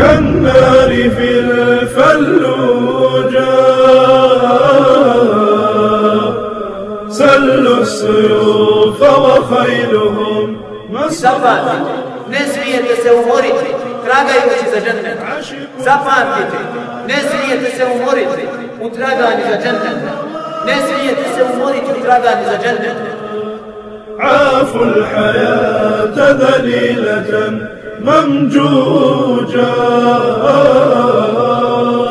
كالنار في الفلوجا سلوا السيوف وخيلهم مصطفى نزلية تسوري تراجع يوشي زجنة سفاتي نزلية تسوري وتراجع يوشي زجنة نزلية تسوري وتراجع يوشي زجنة عافوا الحياة ذليلة ممجوجا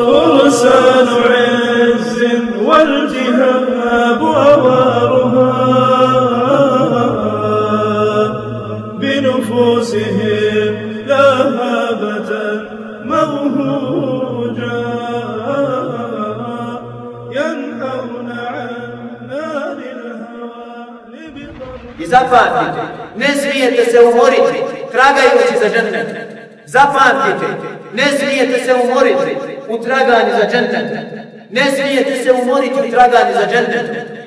فرسان عز والجهاب أوارها بنفوسهم ذهبة موهوجا ينهون عن نار الهوى لبطر إذا فاتت نزلية تسورك tragajući za džennet. Zapamtite, ne smijete se umoriti u traganju za džennet. Ne smijete se umoriti u traganju za džennet.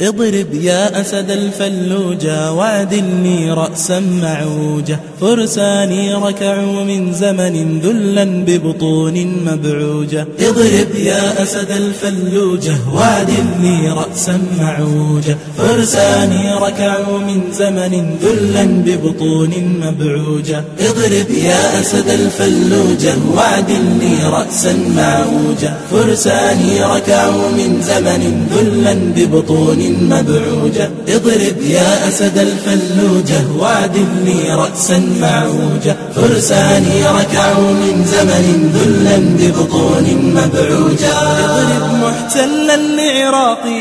اضرب يا أسد الفلوجة وعدلني رأسا معوجة فرساني ركعوا من زمن ذلا ببطون مبعوجة اضرب يا أسد الفلوجة وعدلني رأسا معوجة فرساني ركعوا من زمن ذلا ببطون مبعوجة اضرب يا أسد الفلوجة وعدلني رأسا معوجة فرساني ركعوا من زمن ذلا ببطون مبعوجة. اضرب يا أسد الفلوجة. وعدلني رأسا معوجة. فرساني ركعوا من زمن ذلا ببطون مبعوجة. اضرب محتلا لعراقي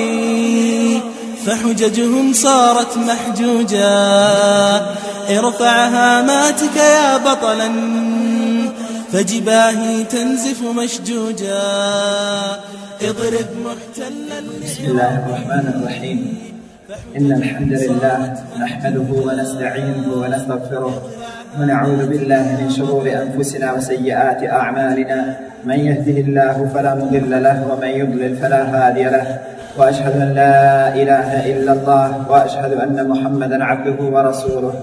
فحججهم صارت محجوجة. ارفع هاماتك يا بطلا. فجباهي تنزف مشجوجا اضرب محتلا بسم الله الرحمن الرحيم. إن الحمد لله نحمده ونستعينه ونستغفره. ونعوذ بالله من شرور أنفسنا وسيئات أعمالنا. من يهده الله فلا مضل له ومن يضلل فلا هادي له. وأشهد أن لا إله إلا الله وأشهد أن محمدا عبده ورسوله.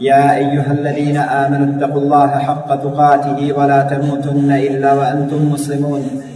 يا أيها الذين آمنوا اتقوا الله حق تقاته ولا تموتن إلا وأنتم مسلمون.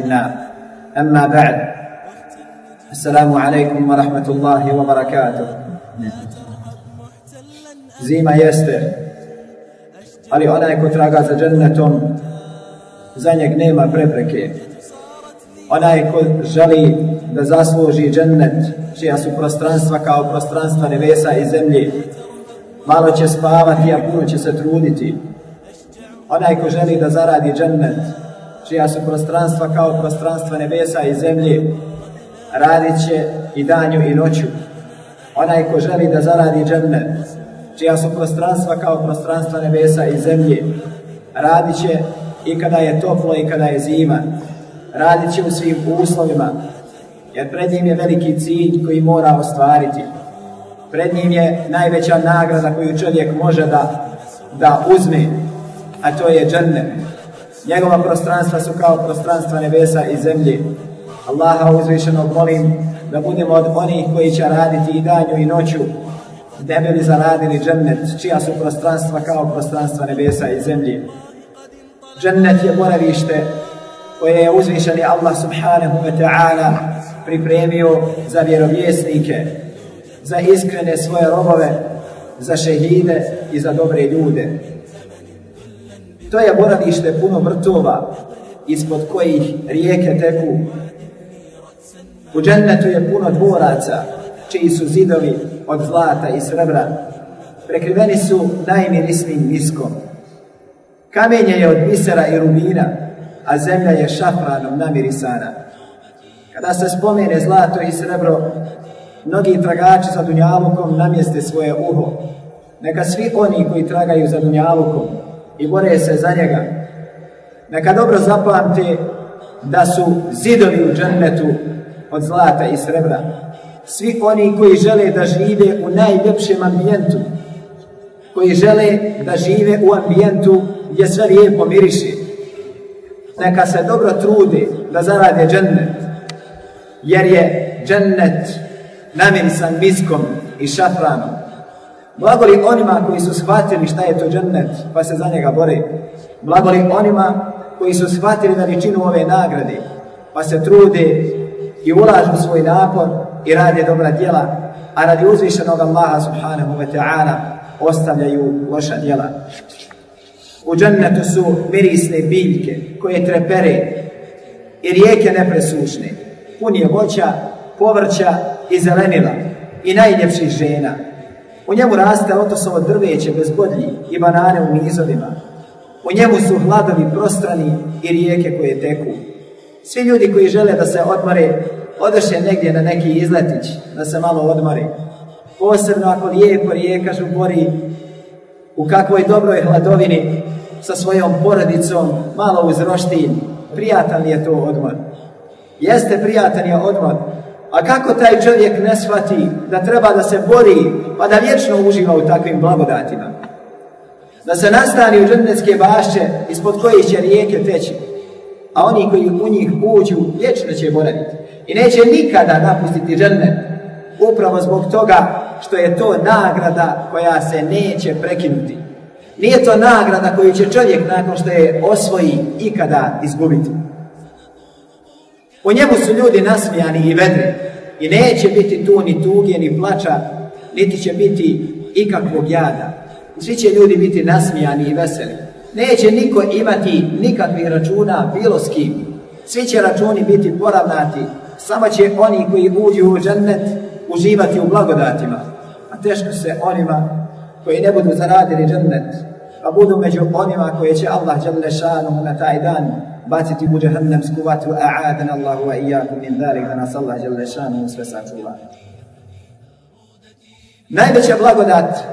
النار أما بعد السلام عليكم ورحمة الله وبركاته Zima jeste, ali onaj ko traga za džennetom, za njeg nema prepreke. Onaj ko želi da zasluži džennet, čija su prostranstva kao prostranstva nebesa i zemlje, malo će spavati, a puno će se truditi. Onaj ko želi da zaradi džennet, čija su prostranstva kao prostranstva nebesa i zemlje, radit će i danju i noću. Onaj ko želi da zaradi džennet, čija su prostranstva kao prostranstva nebesa i zemlje, radit će i kada je toplo i kada je zima, radit će u svim uslovima, jer pred njim je veliki cilj koji mora ostvariti. Pred njim je najveća nagrada koju čovjek može da, da uzme, a to je džennet. Njegova prostranstva su kao prostranstva nebesa i zemlje. Allaha uzvišenog molim da budemo od onih koji će raditi i danju i noću, ne bi li zaradili džennet, čija su prostranstva kao prostranstva nebesa i zemlje. Džennet je boravište koje je uzvišeni Allah subhanahu wa ta'ala pripremio za vjerovjesnike, za iskrene svoje robove, za šehide i za dobre ljude. To je boravište puno vrtova ispod kojih rijeke teku. U džennetu je puno dvoraca čiji su zidovi od zlata i srebra. Prekriveni su najmirisnijim miskom. Kamenje je od bisera i rubina, a zemlja je šafranom namirisana. Kada se spomene zlato i srebro, mnogi tragači za Dunjalukom namjeste svoje uho. Neka svi oni koji tragaju za Dunjalukom i bore se za njega, neka dobro zapamte da su zidovi u džennetu od zlata i srebra. Svi oni koji žele da žive u najljepšem ambijentu, koji žele da žive u ambijentu gdje sve lijepo miriše, neka se dobro trude da zarade džennet, jer je džennet namirisan miskom i šafranom. Blagoli onima koji su shvatili šta je to džennet, pa se za njega bore. Blagoli onima koji su shvatili veličinu ove nagrade, pa se trude i ulažu svoj napor i rade dobra djela, a radi uzvišenog Allaha subhanahu wa ta'ala ostavljaju loša djela. U džennetu su mirisne biljke koje trepere i rijeke nepresušne. Pun je voća, povrća i zelenila i najljepših žena. U njemu raste otosovo drveće bez bodlji i banane u nizovima. U njemu su hladovi prostrani i rijeke koje teku. Svi ljudi koji žele da se odmore, odeše negdje na neki izletić, da se malo odmore. Posebno ako lijepo rijeka žubori u kakvoj dobroj hladovini sa svojom porodicom, malo uz roštilj, prijatan je to odmor. Jeste prijatan je odmor, a kako taj čovjek ne shvati da treba da se bori, pa da vječno uživa u takvim blagodatima? Da se nastani u džennetske bašće ispod kojih će rijeke teći, a oni koji u njih uđu vječno će boraviti. I neće nikada napustiti džennet, upravo zbog toga što je to nagrada koja se neće prekinuti. Nije to nagrada koju će čovjek nakon što je osvoji ikada izgubiti. U njemu su ljudi nasmijani i vedri i neće biti tu ni tuge, ni plača, niti će biti ikakvog jada. Svi će ljudi biti nasmijani i veseli. Neće niko imati nikakvih računa bilo s kim. Svi će računi biti poravnati. Samo će oni koji uđu u džennet uživati u blagodatima. A teško se onima koji ne budu zaradili džennet, pa budu među onima koje će Allah šanuhu na taj dan baciti u džahannamsku vatru, a'adan Allahu wa iyakum min dhalik, da nas Allah šanuhu sve sačuva. Najveća blagodat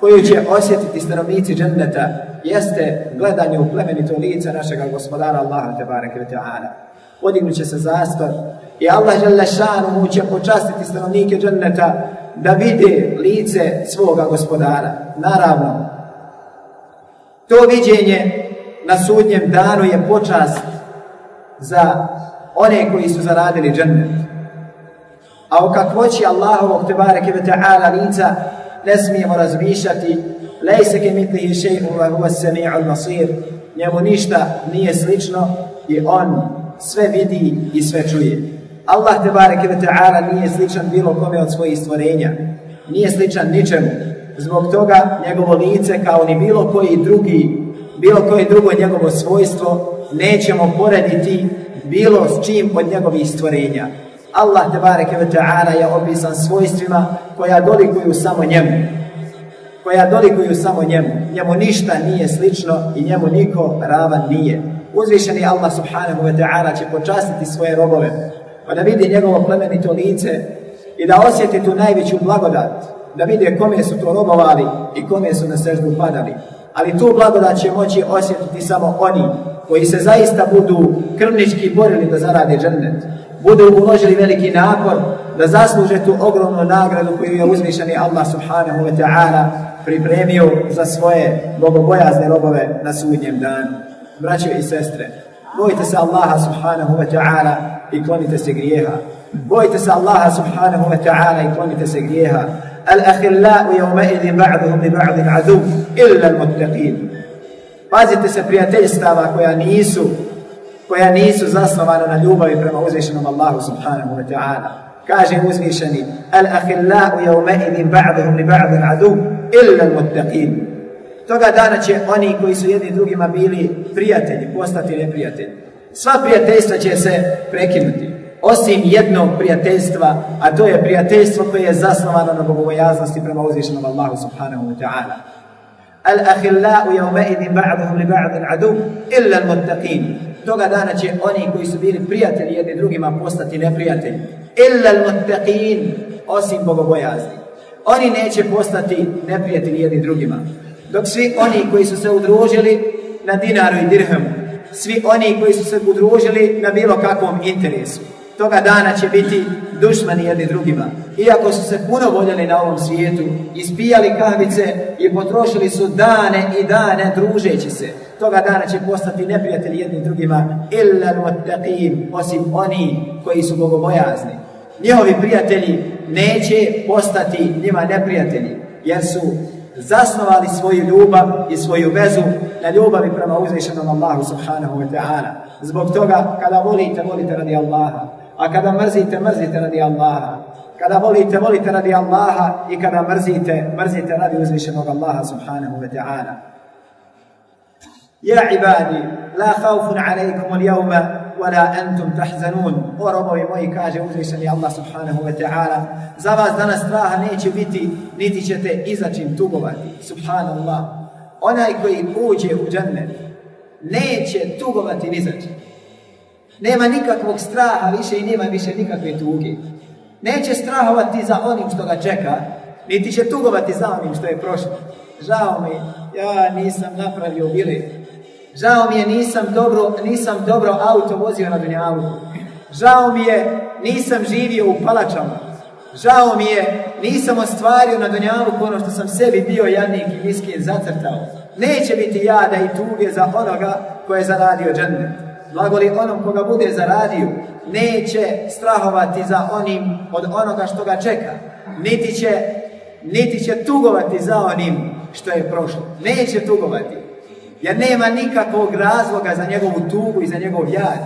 koju će osjetiti stanovnici dženneta jeste gledanje u plemenito lice našega gospodara Allaha te bareke ta'ala. Podignut će se zastor i Allah šanuhu će počastiti stanovnike dženneta da vide lice svoga gospodara. Naravno, to viđenje na sudnjem danu je počast za one koji su zaradili džennet. A o kakvoći Allahovog tebareke ve ta'ala lica ne smijemo razmišljati lejse ke mitlihi še'u wa huwa sami'ul basir njemu ništa nije slično i on sve vidi i sve čuje. Allah tebareke ve ta'ala nije sličan bilo kome od svojih stvorenja. Nije sličan ničemu. Zbog toga njegovo lice kao ni bilo koji drugi, bilo koje drugo njegovo svojstvo nećemo porediti bilo s čim od njegovih stvorenja. Allah tebareke ve ta'ala je opisan svojstvima koja dolikuju samo njemu. Koja dolikuju samo njemu. Njemu ništa nije slično i njemu niko ravan nije. Uzvišeni Allah subhanahu wa ta'ala će počastiti svoje robove pa da vidi njegovo plemenito lice i da osjeti tu najveću blagodat, da vide kome su to robovali i kome su na seždu padali. Ali tu blagodat će moći osjetiti samo oni koji se zaista budu krvnički borili da zarade džennet. Budu uložili veliki napor da zasluže tu ogromnu nagradu koju je uzvišeni Allah subhanahu wa ta'ala pripremio za svoje bogobojazne robove na sudnjem danu. Braćo i sestre, bojite se Allaha subhanahu wa ta'ala i klonite se grijeha. Bojite se Allaha subhanahu wa ta'ala i klonite se grijeha. Al-ahillau yawma'idhin ba'duhum li ba'dhin adu illa al-muttaqin. Pazite se prijateljstava koja nisu koja nisu zasnovana na ljubavi prema uzvišenom Allahu subhanahu wa ta'ala. Kaže uzvišeni Al-ahillau yawma'idhin ba'duhum li ba'dhin adu illa al-muttaqin. Toga dana će oni koji su jedni drugima bili prijatelji, postati neprijatelji. Sva prijateljstva će se prekinuti. Osim jednog prijateljstva, a to je prijateljstvo koje je zasnovano na bogobojaznosti prema uzvišenom Allahu subhanahu wa ta'ala. Al-ahillau yawma'idhin ba'duhum li ba'dhin adu illa al-muttaqin. Toga dana će oni koji su bili prijatelji jedni drugima postati neprijatelji. Illa al-muttaqin, osim bogobojazni. Oni neće postati neprijatelji jedni drugima. Dok svi oni koji su se udružili na dinaru i dirhemu, svi oni koji su se udružili na bilo kakvom interesu, toga dana će biti dušmani jedni drugima. Iako su se puno voljeli na ovom svijetu, ispijali kahvice i potrošili su dane i dane družeći se. Toga dana će postati neprijatelji jednim drugima, illa osim oni koji su bogobojazni. Njihovi prijatelji neće postati njima neprijatelji, jer su zasnovali svoju ljubav i svoju vezu na ljubavi prema uzvišenom Allahu subhanahu wa ta'ala. Zbog toga, kada volite, volite radi Allaha. A kada mrzite, mrzite radi Allaha. Kada volite, volite radi Allaha i kada mrzite, mrzite radi uzvišenog Allaha subhanahu wa ta'ala. Ja ibadi, la khawfun alaikum al jawma, wala antum tahzanun. O robovi moji, kaže uzvišeni Allah subhanahu wa ta'ala, za vas danas straha neće biti, niti ćete izačim tugovati. Subhanallah. Onaj koji uđe u džennet, neće tugovati ni. Nema nikakvog straha više i nema više nikakve tuge. Neće strahovati za onim što ga čeka, niti će tugovati za onim što je prošlo. Žao mi, ja nisam napravio bilet. Žao mi je, nisam dobro, nisam dobro auto vozio na Dunjavu. Žao mi je, nisam živio u palačama. Žao mi je, nisam ostvario na Dunjavu ono što sam sebi bio jadnik i miskin zacrtao. Neće biti jada i tuge za onoga koje je zaradio džennet blagoli onom koga bude zaradio, neće strahovati za onim od onoga što ga čeka, niti će, niti će tugovati za onim što je prošlo. Neće tugovati, jer nema nikakvog razloga za njegovu tugu i za njegov jad,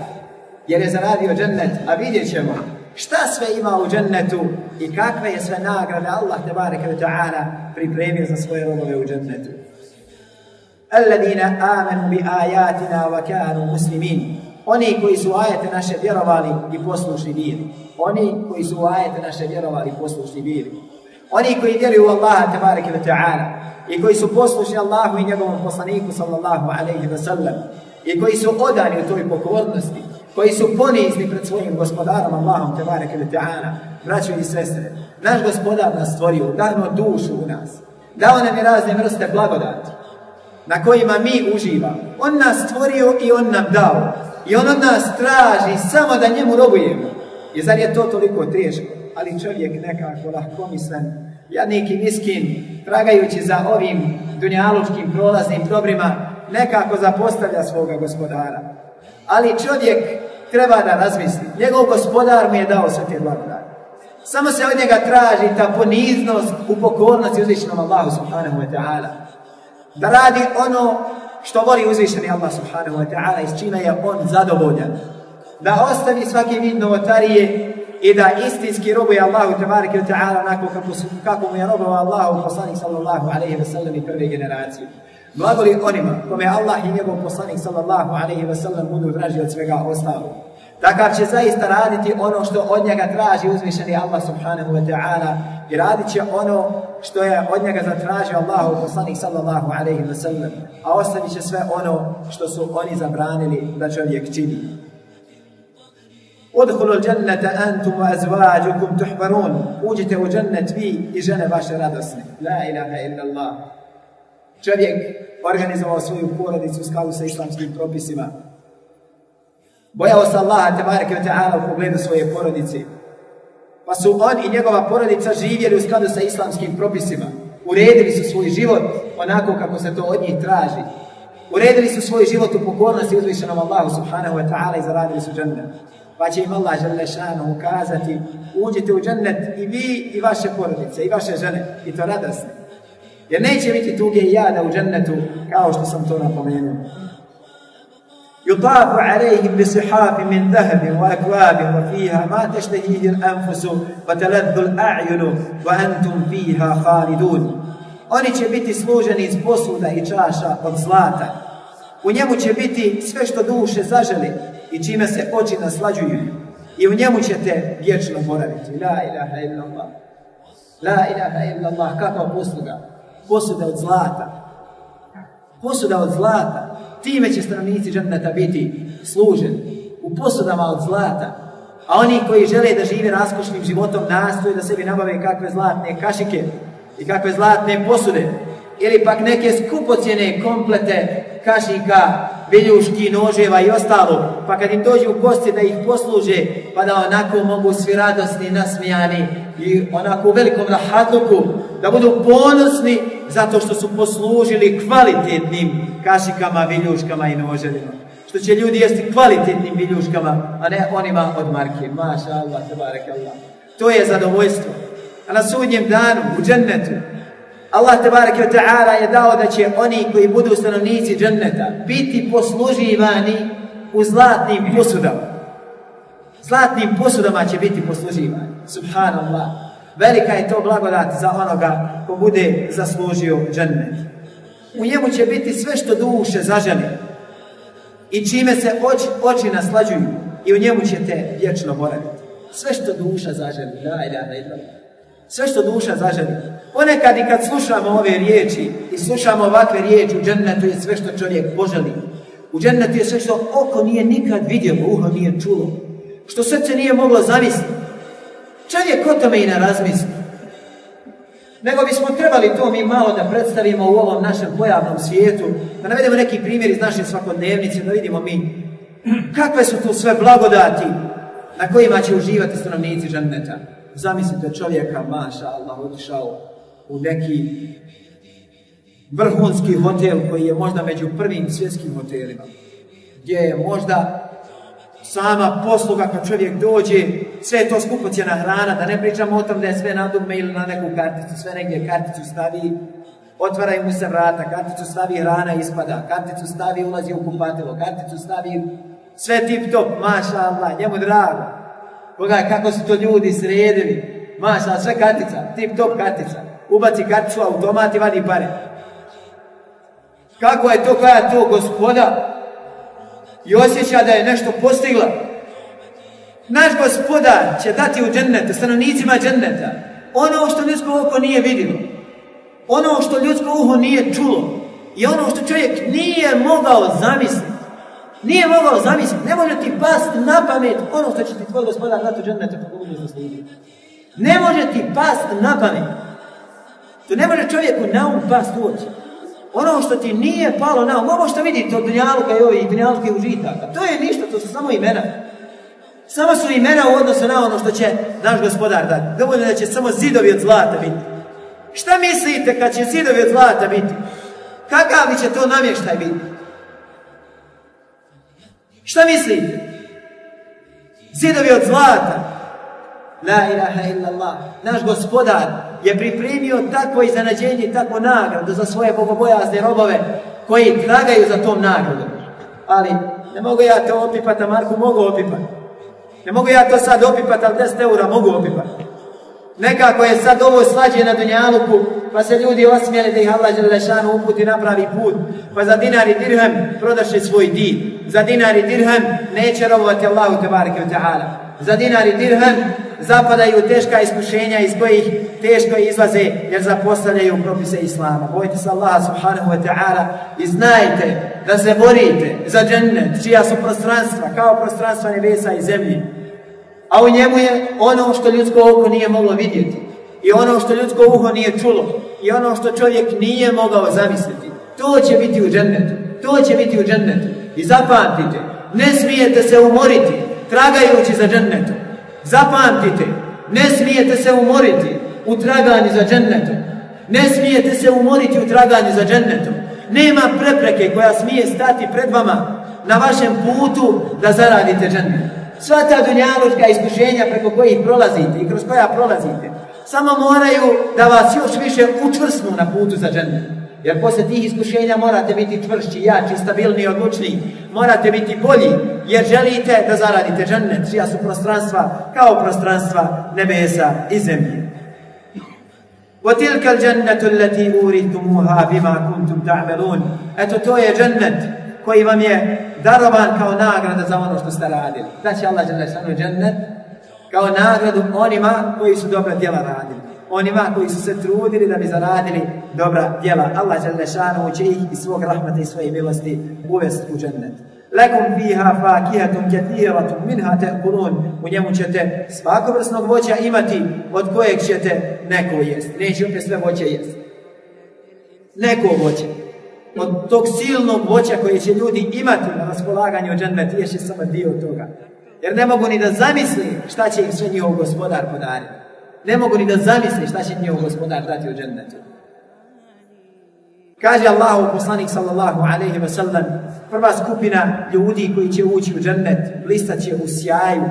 jer je zaradio džennet, a vidjet ćemo šta sve ima u džennetu i kakve je sve nagrade Allah te ta'ala pripremio za svoje robove u džennetu. Alladina amanu bi ajatina wa kanu muslimin. Oni koji su ajete naše vjerovali i poslušni bili. Oni koji su ajete naše vjerovali i poslušni bili. Oni koji vjeruju u Allaha tabaraka wa ta'ala i koji su poslušni Allahu i njegovom poslaniku sallallahu alaihi wa sallam i koji su odani u toj pokornosti, koji su ponizni pred svojim gospodarom Allahom tabaraka wa ta'ala, braćo i sestre. Naš gospodar nas stvorio, dano dušu u nas. Dao nam je razne vrste blagodati na kojima mi uživamo. On nas stvorio i on nam dao. I on od nas traži samo da njemu robujemo. I zar je to toliko teško? Ali čovjek nekako lahkomislen, jadnik i miskin, tragajući za ovim dunjalučkim prolaznim dobrima, nekako zapostavlja svoga gospodara. Ali čovjek treba da razmisli. Njegov gospodar mu je dao sve te blagodati. Samo se od njega traži ta poniznost u pokornosti uzvišenom Allahu subhanahu wa ta'ala da radi ono što voli uzvišeni Allah subhanahu wa ta'ala i s čime je on zadovoljan. Da ostavi svaki vid novotarije i da istinski robuje Allahu tabaraka wa ta'ala onako kako, su, kako mu je robovao Allahu poslanik sallallahu alaihi wa sallam i prve generacije. Blagoli onima kome Allah i njegov poslanik sallallahu alaihi wa sallam budu draži od svega ostalog. Takav će zaista raditi ono što od njega traži uzvišeni Allah subhanahu wa ta'ala i radit će ono što je od njega zatražio Allahu poslanik sallallahu alaihi wa sallam, a ostavit će sve ono što su oni zabranili da čovjek čini. Udhulu džennete antum wa azvađukum tuhbarun. Uđite u džennet vi i žene vaše radosne. La ilaha illa Allah. Čovjek organizovao svoju porodicu u skladu sa islamskim propisima. Bojao se Allaha tebareke wa ta'ala u pogledu svoje porodice. Pa su on i njegova porodica živjeli u skladu sa islamskim propisima. Uredili su svoj život onako kako se to od njih traži. Uredili su svoj život u pokornosti uzvišenom Allahu subhanahu wa ta'ala i zaradili su džennet. Pa će im Allah žele šanu ukazati, uđite u džennet i vi i vaše porodice i vaše žene i to radosne. Jer neće biti tuge i jada u džennetu kao što sam to napomenuo. يطاف عليهم بصحاف من ذهب وأكواب وفيها ما تشتهيه الأنفس وتلذ الأعين وأنتم فيها خالدون Oni će biti služeni iz posuda i čaša od zlata. U njemu će biti sve što duše zaželi i čime se oči naslađuju. I u njemu ćete vječno boraviti. La ilaha illallah. La ilaha illallah. Kakva posluga? Posuda od zlata. Posuda od zlata time će stanovnici dženneta biti služe u posudama od zlata, a oni koji žele da žive raskošnim životom nastoje da sebi nabave kakve zlatne kašike i kakve zlatne posude, ili pak neke skupocjene komplete kašika, viljuški, noževa i ostalo, pa kad im dođu u gosti da ih posluže, pa da onako mogu svi radosni, nasmijani i onako u velikom rahatluku, da budu ponosni zato što su poslužili kvalitetnim kašikama, viljuškama i noževima. Što će ljudi jesti kvalitetnim viljuškama, a ne onima od marke. Maša Allah, tebarek Allah. To je zadovoljstvo. A na sudnjem danu, u džennetu, Allah tebarek wa ta'ala je dao da će oni koji budu stanovnici dženneta biti posluživani u zlatnim posudama. Zlatnim posudama će biti posluživani. Subhanallah. Velika je to blagodat za onoga ko bude zaslužio džennet. U njemu će biti sve što duše zaželi i čime se oči, oči naslađuju i u njemu ćete vječno boraviti. Sve što duša zaželi. Ilaha illallah. Sve što duša zaželi. Ponekad i kad slušamo ove riječi i slušamo ovakve riječi u džennetu je sve što čovjek poželi. U džennetu je sve što oko nije nikad vidjelo, uho nije čulo. Što srce nije moglo zamisliti. Čovjek o tome i ne razmisli. Nego bismo trebali to mi malo da predstavimo u ovom našem pojavnom svijetu, da navedemo neki primjer iz naše svakodnevnice, da vidimo mi kakve su tu sve blagodati na kojima će uživati stanovnici dženneta. Zamislite čovjeka, maša Allah, otišao u neki vrhunski hotel koji je možda među prvim svjetskim hotelima, gdje je možda sama posluga kad čovjek dođe, sve je to skupocjena hrana, da ne pričamo o tom da je sve na dugme ili na neku karticu, sve negdje karticu stavi, otvaraju mu se vrata, karticu stavi hrana ispada, karticu stavi ulazi u kupatilo, karticu stavi sve tip top, maša Allah, njemu drago. Pogledaj kako su to ljudi sredili, maša, sve kartica, tip top kartica, ubaci karticu automat i vadi pare. Kako je to, koja je to gospoda, i osjeća da je nešto postigla. Naš gospodar će dati u džennetu, stanovnicima dženneta, ono što ljudsko oko nije vidjelo, ono što ljudsko uho nije čulo i ono što čovjek nije mogao zamisliti. Nije mogao zamisliti, ne može ti past na pamet ono što će ti tvoj gospodar dati u džennetu. Ne može ti past na pamet. To ne može čovjeku na um past uoči ono što ti nije palo na um, ovo što vidite od dunjaluka i ovih dunjaluka užitaka, to je ništa, to su samo imena. Samo su imena u odnosu na ono što će naš gospodar dati. Dovoljno da će samo zidovi od zlata biti. Šta mislite kad će zidovi od zlata biti? Kakav će to namještaj biti? Šta mislite? Zidovi od zlata. La ilaha illallah. Naš gospodar je pripremio takvo iznenađenje i takvu nagradu za svoje bogobojazne robove koji tragaju za tom nagradom. Ali ne mogu ja to opipati, a Marku mogu opipati. Ne mogu ja to sad opipati, ali 10 eura mogu opipati. Nekako je sad ovo slađe na Dunjaluku, pa se ljudi osmijeli da ih Allah Đelešanu uputi napravi put. Pa za dinar i dirham prodaše svoj din. Za dinar i dirham neće robovati Allahu tebareke. Za dinar i dirham zapadaju teška iskušenja iz kojih teško izlaze jer zapostavljaju propise Islama. Bojite se Allah subhanahu wa ta'ala i znajte da se borite za džennet čija su prostranstva kao prostranstva nebesa i zemlje. A u njemu je ono što ljudsko oko nije moglo vidjeti. I ono što ljudsko uho nije čulo. I ono što čovjek nije mogao zamisliti. To će biti u džennetu. To će biti u džennetu. I zapamtite, ne smijete se umoriti tragajući za džennetom. Zapamtite, ne smijete se umoriti u traganju za džennetom. Ne smijete se umoriti u traganju za džennetom. Nema prepreke koja smije stati pred vama na vašem putu da zaradite džennet. Sva ta dunjalučka iskušenja preko kojih prolazite i kroz koja prolazite, samo moraju da vas još više učvrsnu na putu za džennet. Jer posle tih iskušenja morate biti čvršći, jači, stabilni, odlučni. Morate biti bolji, jer želite da zaradite džennet, čija su prostranstva kao prostranstva nebesa i zemlje. وَتِلْكَ الْجَنَّةُ الَّتِي أُورِثْتُمُوهَا بِمَا كُنْتُمْ تَعْمَلُونَ Eto, to je džennet koji vam je darovan kao nagrada za ono što ste radili. Znači Allah je džennet kao nagradu onima koji su dobra djela radili onima koji su se trudili da bi zaradili dobra djela. Allah Đalešanu će ih iz svog rahmata i svoje milosti uvesti u džennet. Lekum fiha fakihatum kathiratum minha ta'kulun. U njemu ćete svakovrsnog voća imati od kojeg ćete neko jest. Neće opet sve voće jest. Neko voće. Od tog silnog voća koje će ljudi imati na raspolaganju u džennetu, je samo dio toga. Jer ne mogu ni da zamisli šta će im sve njihov gospodar podariti. Ne mogu ni da zamisli šta će njihov gospodar dati u džennetu. Kaže Allahu poslanik sallallahu alaihi wa sallam, prva skupina ljudi koji će ući u džennet, blistat će u sjaju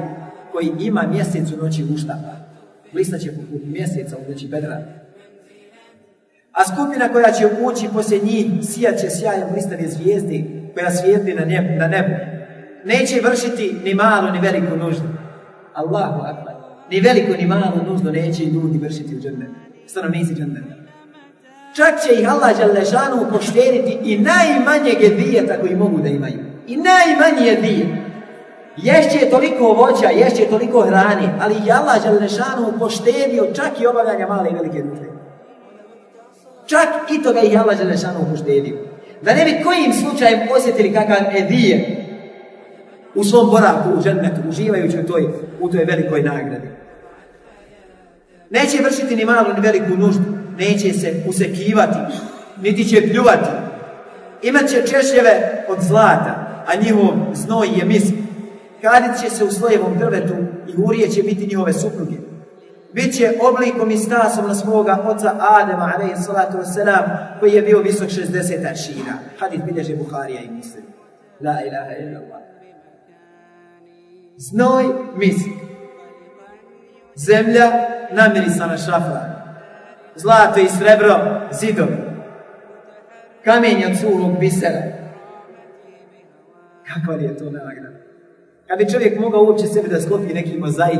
koji ima mjesec u noći uštapa. Blistat će poput mjeseca u noći bedra. A skupina koja će ući poslije njih, sijat će sjajem blistave zvijezdi koja svijetli na, nebu. Neće vršiti ni malu ni veliku nuždu. Allahu akbar. Ni veliku ni malu nuždu neće ljudi vršiti u džennetu. Stanovnici dženneta. Čak će ih Allah Đalešanu poštediti i najmanje gedijeta koji mogu da imaju. I najmanje jedije. Ješće toliko voća, ješće toliko hrani, ali ih Allah Đalešanu poštedio čak i obavljanja male i velike nužde. Čak i toga ih Allah Đalešanu poštedio. Da ne bi kojim slučajem osjetili kakav edije u svom boravku u džennetu, uživajući u toj, u toj velikoj nagradi. Neće vršiti ni malu ni veliku nuždu, neće se usekivati, niti će pljuvati. Imat će češljeve od zlata, a njihov znoj je misk. Kadit će se u slojevom drvetu i urije će biti njihove supruge. Biće oblikom i stasom na svoga oca Adema, alaihi salatu koji je bio visok 60 aršina. Hadith bilježe Buharija i Muslim. La ilaha illallah. Znoj, misk. Zemlja, namirisana šafra. Zlato i srebro, zidovi. Kamenje od suhog bisera. Kakva li je to nagrada? Kad bi čovjek mogao uopće sebi da sklopi neki mozaik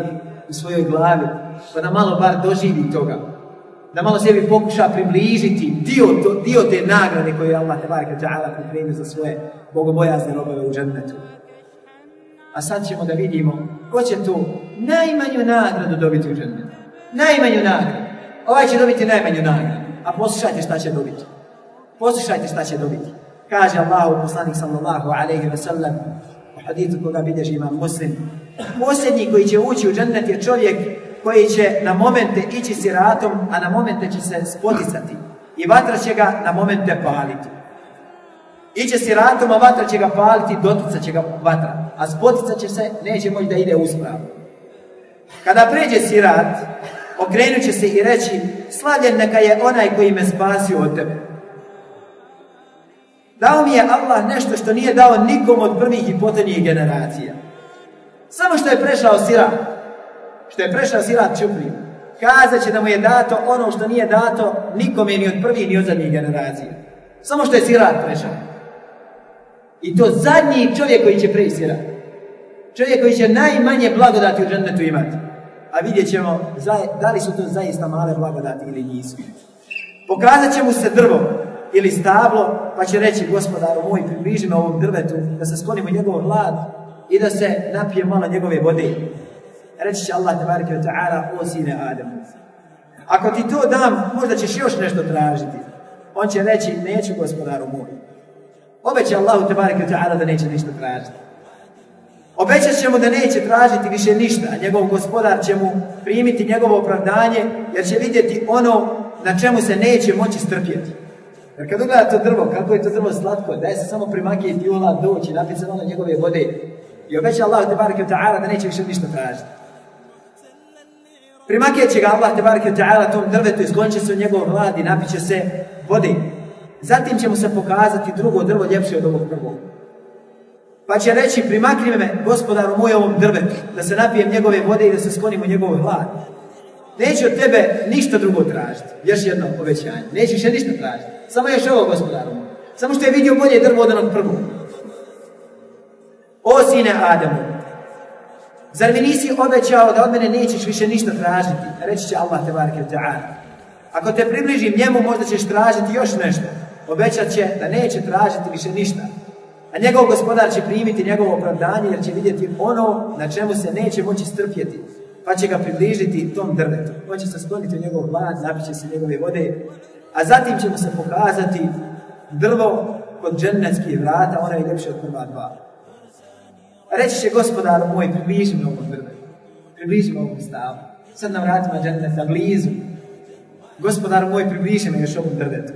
u svojoj glavi, pa da malo bar doživi toga, da malo sebi pokuša približiti dio, to, dio te nagrade koje je Allah tebareke ta'ala pripremio za svoje bogobojazne robove u džennetu. A sad ćemo da vidimo ko će tu najmanju nagradu dobiti u džennetu. Najmanju nagradu. Ovaj će dobiti najmanju nagradu. A poslušajte šta će dobiti. Poslušajte šta će dobiti. Kaže Allahu poslanik sallallahu alaihi wa sallam u hadithu koga bilježi imam muslim. Posljednji koji će ući u džennet je čovjek koji će na momente ići siratom, a na momente će se spoticati. I vatra će ga na momente paliti. Iće a vatra će ga paliti, doticat će ga vatra. A spoticat će se, neće moći da ide uspravo. Kada pređe sirat, okrenut će se i reći, slavljen neka je onaj koji me spasio od tebe. Dao mi je Allah nešto što nije dao nikom od prvih i potonjih generacija. Samo što je prešao sirat, što je prešao sirat čupriju, kazat će da mu je dato ono što nije dato nikome ni od prvih ni od zadnjih generacija. Samo što je sirat prešao. I to zadnji čovjek koji će preći sirat. Čovjek koji će najmanje blagodati u džennetu imati. A vidjet ćemo da li su to zaista male blagodati ili nisu. Pokazat će mu se drvo ili stablo, pa će reći gospodaru moj, približi me ovom drvetu, da se sklonimo njegov hlad i da se napije malo njegove vode. Reći će Allah tebareke wa ta'ala, o sine Adam. Ako ti to dam, možda ćeš još nešto tražiti. On će reći, neću gospodaru moj. Obeće Allahu tebareke wa ta'ala da neće ništa tražiti. Obećat će mu da neće tražiti više ništa, a njegov gospodar će mu primiti njegovo opravdanje, jer će vidjeti ono na čemu se neće moći strpjeti. Jer kad ugleda to drvo, kako je to drvo slatko, daje se samo primakijeti ula doći, napiti se malo njegove vode. I obeća Allah te barake ta'ala da neće više ništa tražiti. Primakijet će ga Allah te barake ta'ala tom drvetu, će se u njegov hlad i napit će se vode. Zatim će mu se pokazati drugo drvo ljepše od ovog prvog. Pa će reći, primakni me gospodaru moj ovom drvetu, da se napijem njegove vode i da se sklonim u njegov hlad. Neću od tebe ništa drugo tražiti. Još jedno obećanje. Neću više ništa tražiti. Samo još ovo, gospodaru. Samo što je vidio bolje drvo od onog prvog. O sine Adamu, zar mi nisi obećao da od mene nećeš više ništa tražiti? Reći će Allah te ta'ala. Ako te približim njemu, možda ćeš tražiti još nešto. Obećat će da neće tražiti više ništa. A njegov gospodar će primiti njegovo opravdanje jer će vidjeti ono na čemu se neće moći strpjeti. Pa će ga približiti tom drvetu. On će se skloniti u njegov glad, napiće se njegove vode. A zatim će mu se pokazati drvo kod džennetskih vrata, ona je ljepša od prva dva. Reći će gospodar moj, približi me ovom drvetu. Približi me ovom stavu. Sad nam vratima dženneta blizu. Gospodar moj, približi me još ovom drvetu.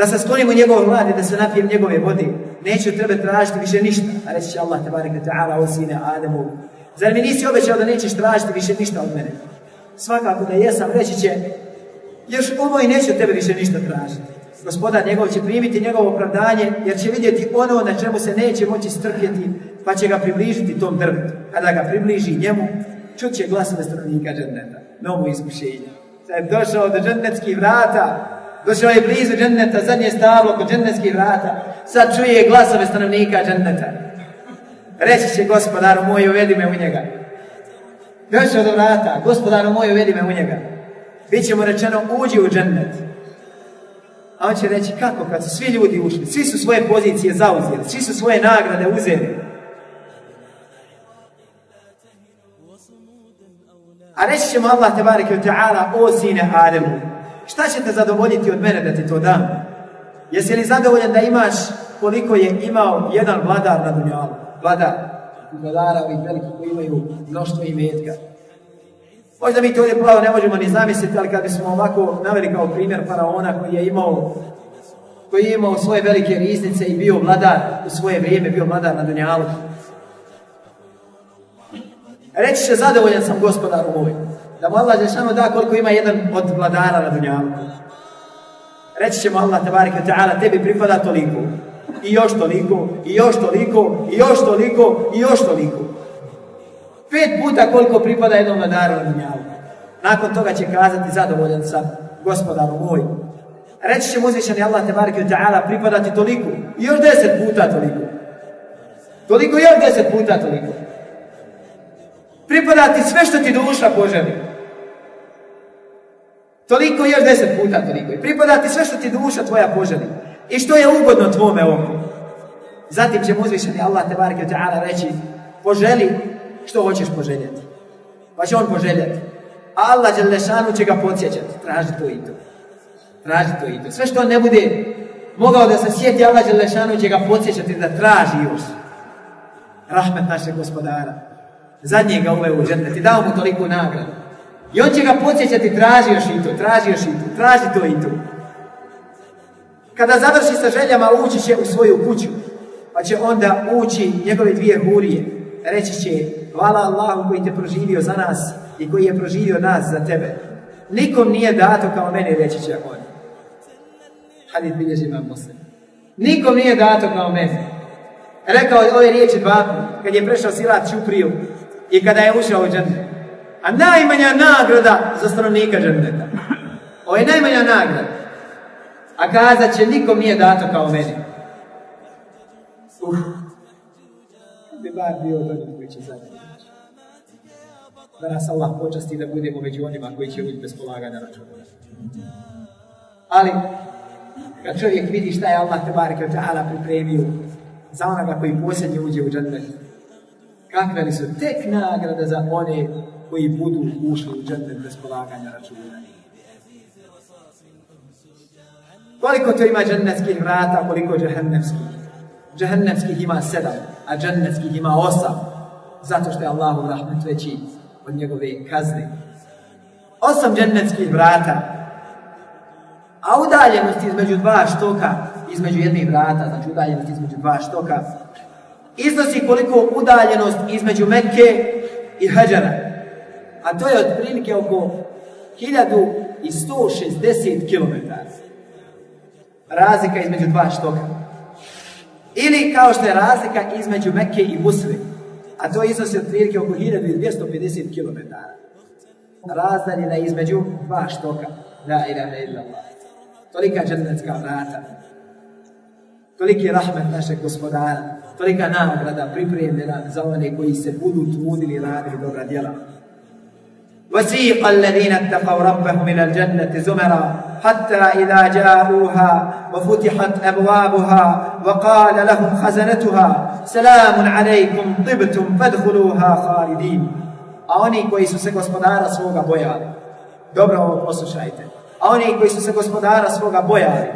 Da se sklonimo njegov hlad i da se napijem njegove vode. Neću tebe tražiti više ništa. A reći će Allah, tabarika ta'ala, o sine Ademu. Zar mi nisi obećao da nećeš tražiti više ništa od mene? Svakako da jesam, reći će, još ovo i neću tebe više ništa tražiti. Gospodar njegov će primiti njegovo opravdanje, jer će vidjeti ono na čemu se neće moći strpjeti, pa će ga približiti tom drvetu. Kada ga približi njemu, čut će glasove stanovnika dženneta. Novo iskušenje. Sad je došao do džennetskih vrata, došao je blizu dženneta, zadnje stavlo kod džennetskih vrata, sad čuje glasove stanovnika dženneta. Reći će gospodaru moj, uvedi me u njega. Došao do vrata, gospodaru moj, uvedi me u njega. Biće mu rečeno, uđi u džennet. A on će reći, kako, kad su svi ljudi ušli, svi su svoje pozicije zauzeli, svi su svoje nagrade uzeli. A reći ćemo Allah te bareke ta'ala, o sine Ademu, šta će te zadovoljiti od mene da ti to dam? Jesi li zadovoljan da imaš koliko je imao jedan vladar na dunjalu? Vladar. Vladara ovih velikih koji imaju mnoštvo imetka. Možda mi to ovdje plavo ne možemo ni zamisliti, ali kad bismo ovako naveli kao primjer faraona koji je imao koji je imao svoje velike riznice i bio vladar u svoje vrijeme, bio vladar na Dunjalu. Reći će, zadovoljan sam gospodaru moj, da mu Allah Žešanu da koliko ima jedan od vladara na Dunjalu. Reći ćemo Allah tabarika ta'ala, tebi pripada toliko, i još toliko, i još toliko, i još toliko, i još toliko. Pet puta koliko pripada jednom vladaru na dunjalu. Nakon toga će kazati zadovoljan sam gospodaru moj. Reći će mu uzvišeni Allah te bareke ta'ala pripadati toliko. I još deset puta toliko. Toliko i još deset puta toliko. Pripadati sve što ti duša poželi. Toliko još deset puta toliko. I pripadati sve što ti duša tvoja poželi. I što je ugodno tvome oku. Zatim će mu uzvišeni Allah te bareke ta'ala reći poželi što hoćeš poželjeti. Pa će on poželjeti. Allah Đelešanu će ga podsjećati. Traži to i to. Traži to i to. Sve što ne bude mogao da se sjeti, Allah Đelešanu će ga podsjećati da traži još. Rahmet našeg gospodara. Zadnje ga uveo u džennet i dao mu toliko nagradu. I on će ga podsjećati, traži još i to, traži još i to, traži to i to. Kada završi sa željama, ući će u svoju kuću. Pa će onda ući njegove dvije hurije. Reći će, hvala Allahu koji te proživio za nas i koji je proživio nas za tebe. Nikom nije dato kao meni, reći će on. Hadid bilježi imam muslim. Nikom nije dato kao meni. Rekao je ove riječi babu, kad je prešao silat Čupriju i kada je ušao u džennet. A najmanja nagrada za stanovnika dženneta. Ovo je najmanja nagrada. A kazat će, nikom nije dato kao meni. Uf. Bi bar bio od koji će zadnji Da nas Allah počasti da budemo među onima koji će ući bez polaganja računa. Ali, kad čovjek vidi šta je Allah te bareke ta'ala pripremio za onoga koji posljednji uđe u džennet, kakve li su tek nagrade za one koji budu ušli u džennet bez polaganja računa. Koliko to ima džennetskih vrata, koliko džehennemskih? Džehennemskih ima sedam, a džennetskih ima osam. Zato što je Allahu rahmet veći od njegove kazne. Osam džennetskih vrata. A udaljenost između dva štoka, između jednih vrata, znači udaljenost između dva štoka, iznosi koliko udaljenost između Mekke i Hađara. A to je otprilike oko 1160 km razlika između dva štoka. Ili kao što je razlika između Mekke i Busre, a to iznosi otprilike oko 1250 km. Razdaljina između dva štoka. La ilaha illallah. Tolika džennetska vrata. Toliki rahmet našeg gospodara. Tolika nagrada pripremljena za one koji se budu trudili i radili dobra djela. وسيق الذين اتقوا ربهم إلى الجنة زمرا حتى إذا جاءوها وفتحت أبوابها وقال لهم خزنتها سلام عليكم طبتم فادخلوها خالدين A oni koji su se gospodara svoga bojali, dobro ovo poslušajte, a oni koji su se gospodara svoga bojali,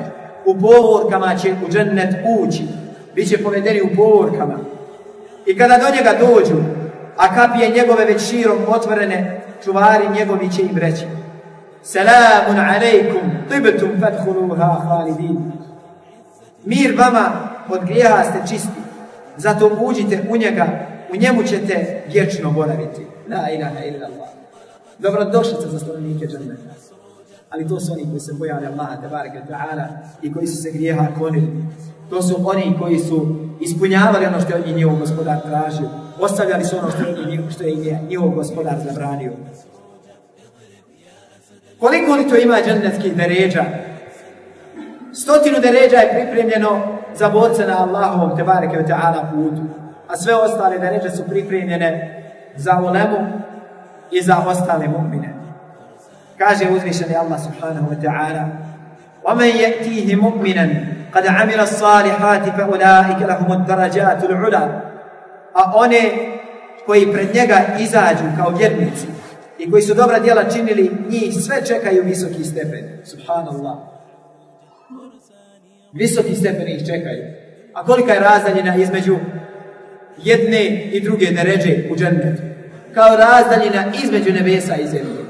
u povorkama će u džennet ući, bit će povedeni u povorkama, I kada do njega dođu, a kapije njegove već širom otvorene, čuvari njegovi će im reći Selamun alejkum, tibtum fadhuluha halidin. Mir vama od grijeha ste čisti, zato uđite u njega, u njemu ćete vječno boraviti. La ilaha illallah. Dobrodošlica za stanovnike džanneta. Ali to su oni koji se bojali Allaha tebareke ta'ala i koji su se grijeha klonili. To su oni koji su ispunjavali ono što je od njihov gospodar tražio. Ostavljali su ono što je, njihov, što je njihov gospodar zabranio. Koliko li to ima džennetskih deređa? Stotinu deređa je pripremljeno za borce na Allahovom tebareke ve ta'ala putu. A sve ostale deređe su pripremljene za ulemu i za ostale mu'mine. Kaže uzvišeni Allah subhanahu wa ta'ala وَمَنْ يَأْتِيهِ مُؤْمِنًا kada amila salihati fa ulaike lahum darajatul ula. A one koji pred njega izađu kao vjernici i koji su dobra djela činili njih sve čekaju visoki stepen. Subhanallah. Visoki stepeni ih čekaju. A kolika je razdaljena između jedne i druge neređe u džennetu? Kao razdaljena između nebesa i zemlje.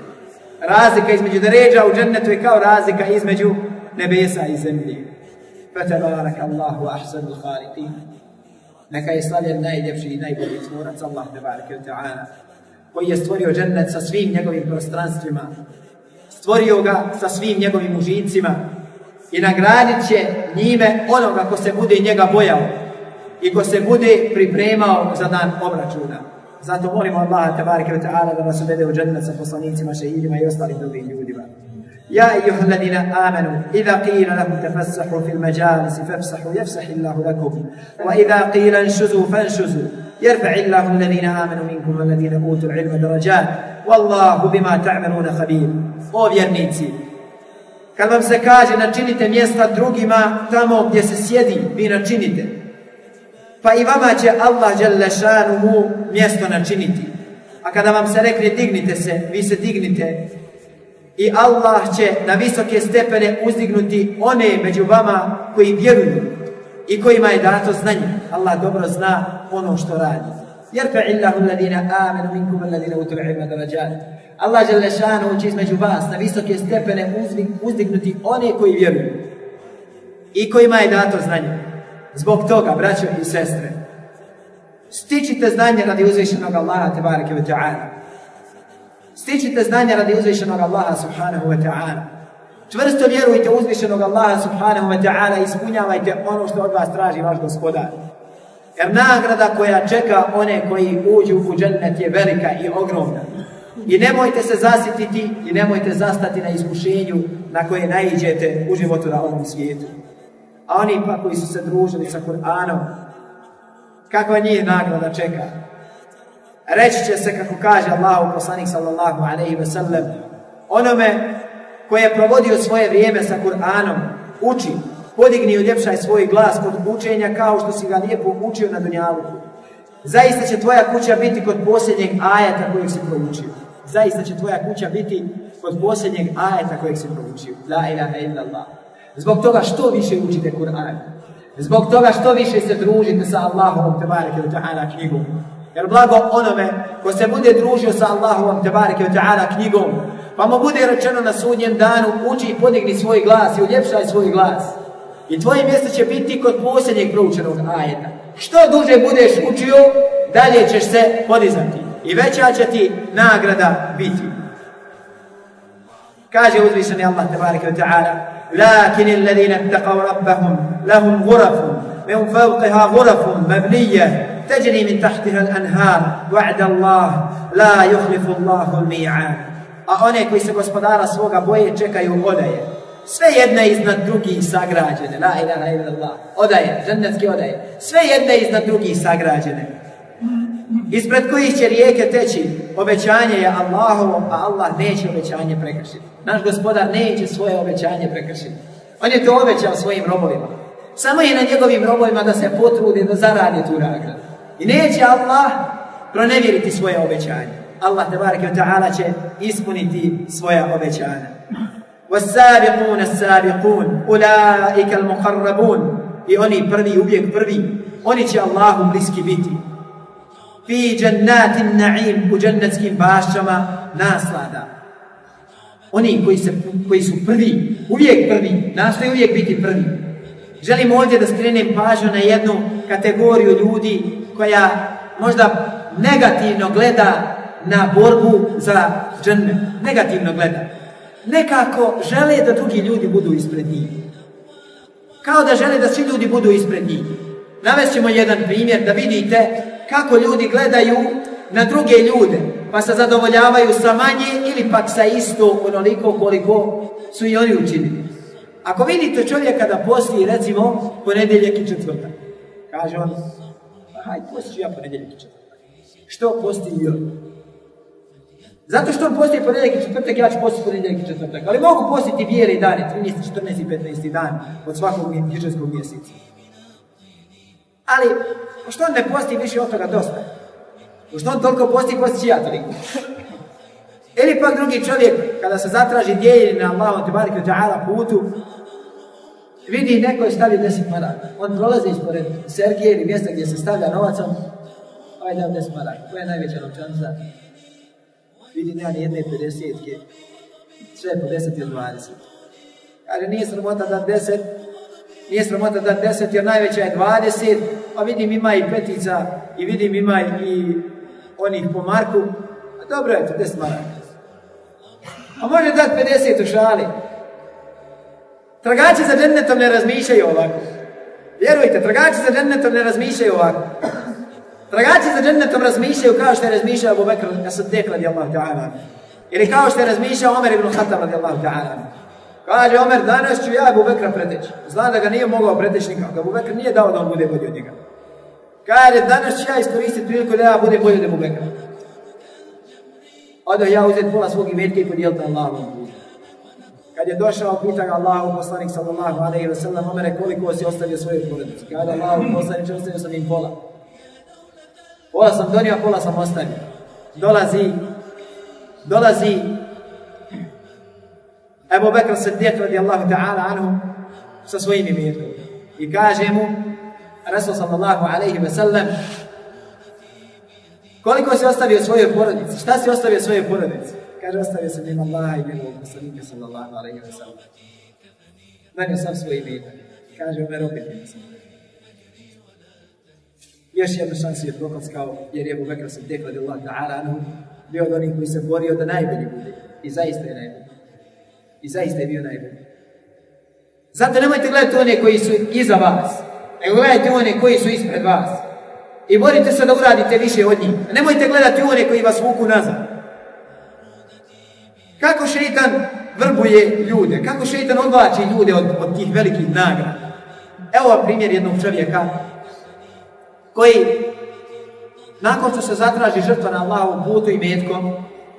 Razlika između neređa u džennetu je kao razlika između nebesa i zemlje. Fatabarak Allahu ahsanu khaliqin. Neka je slavljen najljepši i najbolji tvorac Allah tebareke ta'ala koji je stvorio džennet sa svim njegovim prostranstvima, stvorio ga sa svim njegovim užicima i nagradit će njime onoga ko se bude njega bojao i ko se bude pripremao za dan obračuna. Zato molimo Allaha tabaraka wa ta'ala da nas uvede u džennet sa poslanicima, šehidima i ostalim drugim ljudima. يا أيها الذين آمنوا إذا قيل لكم تفسحوا في المجالس فافسحوا يفسح الله لكم وإذا قيل انشزوا فانشزوا يرفع الله الذين آمنوا منكم والذين أوتوا العلم درجات والله بما تعملون خبير أو بيرنيتي Kad vam se kaže načinite mjesta drugima tamo gdje se sjedi, vi načinite. Pa i vama će Allah Đelešanu mu mjesto načiniti. A kada vam se rekne dignite se, vi se dignite. I Allah će na visoke stepene uzdignuti one među vama koji vjeruju i kojima je dato znanje. Allah dobro zna ono što radi. Jerfa illahu alladina amenu minkum alladina utul ilma darajat. Allah žele šanu će između vas na visoke stepene uzdignuti one koji vjeruju i kojima je dato znanje. Zbog toga, braćo i sestre, stičite znanje radi uzvišenog Allaha tebareke ve ta'ala. Stičite znanje radi uzvišenog Allaha subhanahu wa ta'ala. Čvrsto vjerujte uzvišenog Allaha subhanahu wa ta'ala i ispunjavajte ono što od vas traži vaš gospodar. Jer nagrada koja čeka one koji uđu u džennet je velika i ogromna. I nemojte se zasititi i nemojte zastati na iskušenju na koje naiđete u životu na ovom svijetu. A oni pa koji su se družili sa Kur'anom, kakva njih nagrada čeka? Reći će se, kako kaže Allahu poslanik sallallahu alaihi ve sellem, onome koji je provodio svoje vrijeme sa Kur'anom, uči, podigni i uljepšaj svoj glas kod učenja kao što si ga lijepo učio na dunjalu. Zaista će tvoja kuća biti kod posljednjeg ajeta kojeg si proučio. Zaista će tvoja kuća biti kod posljednjeg ajeta kojeg si proučio. La ilaha illallah. Zbog toga što više učite Kur'an. Zbog toga što više se družite sa Allahom tebareke ta'ala knjigom. Jer blago onome ko se bude družio sa Allahom tebareke wa ta'ala knjigom, pa mu bude rečeno na sudnjem danu uči i podigni svoj glas i uljepšaj svoj glas. I tvoje mjesto će biti kod posljednjeg proučenog ajeta. Što duže budeš učio, dalje ćeš se podizati. I veća će ti nagrada biti. Kaže uzvišeni Allah tebareke wa ta'ala لكن الذين اتقوا ربهم لهم غرف من فوقها غرف مبنية تجري من تحتها الأنهار وعد الله لا يخلف الله الميعاد a one koji se gospodara svoga boje čekaju odaje. Sve jedne iznad drugih sagrađene. La ilaha illallah. Odaje, džennetski odaje. Sve jedne iznad drugih sagrađene. Ispred kojih će rijeke teći. Obećanje je Allahovo, a Allah neće obećanje prekršiti. Naš gospodar neće svoje obećanje prekršiti. On je to obećao svojim robovima. Samo je na njegovim robovima da se potrudi da zaradi tu nagradu. I neće Allah pronevjeriti svoje obećanje. Allah tebareke wa ta'ala će ispuniti svoja obećanja. والسابقون السابقون أولئك المقربون i oni prvi uvijek prvi oni će Allahu bliski biti fi džennatin na'im, u džennetskim bašćama naslada. Oni koji, se, koji su prvi, uvijek prvi, nastoji uvijek biti prvi. Želim ovdje da skrenem pažnju na jednu kategoriju ljudi koja možda negativno gleda na borbu za džennet. Negativno gleda. Nekako žele da drugi ljudi budu ispred njih. Kao da žele da svi ljudi budu ispred njih. Navest ćemo jedan primjer da vidite kako ljudi gledaju na druge ljude, pa se zadovoljavaju sa manje ili pak sa isto onoliko koliko su i oni učinili. Ako vidite čovjeka da posti, recimo, ponedjeljak i četvrtak, kaže on, hajde, posti ja ponedjeljak i četvrtak. Što posti i? Zato što on posti ponedjeljak i četvrtak, ja ću postiti ponedjeljak i četvrtak. Ali mogu postiti bijeli dani, 13, 14 i 15 dan od svakog hiđarskog mjeseca. Ali, što on ne posti više od toga dosta? Što on toliko posti, posti ja toliko. Ili pak drugi čovjek, kada se zatraži dijeljeni na Allahom te barike putu, vidi neko je stavio deset maraka. On prolazi ispored Sergije ili mjesta gdje se stavlja novac, on ovaj dao deset maraka. Koja je najveća novčanica? Vidi, nema ni jedne 50 sve je po 10 ili 20. Kaže, nije sramota da 10, nije sramota da 10 jer najveća je 20, a vidim ima i petica i vidim ima i onih po marku, a dobro je to 10 maraka. A može dati 50 u šali. Tragači za džennetom ne razmišljaju ovako. Vjerujte, tragači za džennetom ne razmišljaju ovako. Tragači za džennetom razmišljaju kao što je razmišljao Abu Bakr As-Siddiq radijallahu ta'ala. Ili kao što je razmišljao Omer ibn Khattab radijallahu ta'ala. Kaže Omer, danas ću ja Abu preteći. Zna da ga nije mogao preteći nikako. Abu Bekr nije dao da on bude bolji od njega. Kaže, danas ću ja iskoristiti priliku da ja budem bolji od Abu Bekra. Odo ja uzeti pola svog imetka i podijeliti Allahom. Kad je došao, pita ga Allahu poslanik sallallahu alaihi wa sallam, Omere, koliko si ostavio svoju porodicu? Kada Allahu poslanik, ostavio sam im pola. Pola sam donio, pola sam ostavio. Dolazi, dolazi Ebu Bekr Siddiq radijallahu ta'ala anhu sa svojim imetkom. I kaže mu, Rasul sallallahu alaihi wa sallam, koliko si ostavio svojoj porodici? Šta si ostavio svojoj porodici? Kaže, ostavio sam njima Allaha i njegovog poslanika sallallahu alaihi wa sallam. Nanio sam svoj imetak. Kaže, Omer opet njima sam. Još jednu šansu je prokockao, jer je Ebu Bekr Siddiq radijallahu ta'ala anhu bio od onih koji se borio da najbolji bude. I zaista je najbolji. I zaista je bio najbolji. Zato nemojte gledati one koji su iza vas, nego gledajte one koji su ispred vas. I borite se da uradite više od njih. Nemojte gledati one koji vas vuku nazad. Kako šeitan vrbuje ljude, kako šeitan odvlači ljude od, od tih velikih nagrada. Evo primjer jednog čovjeka koji nakon što se zatraži žrtva na Allahovom putu i metkom,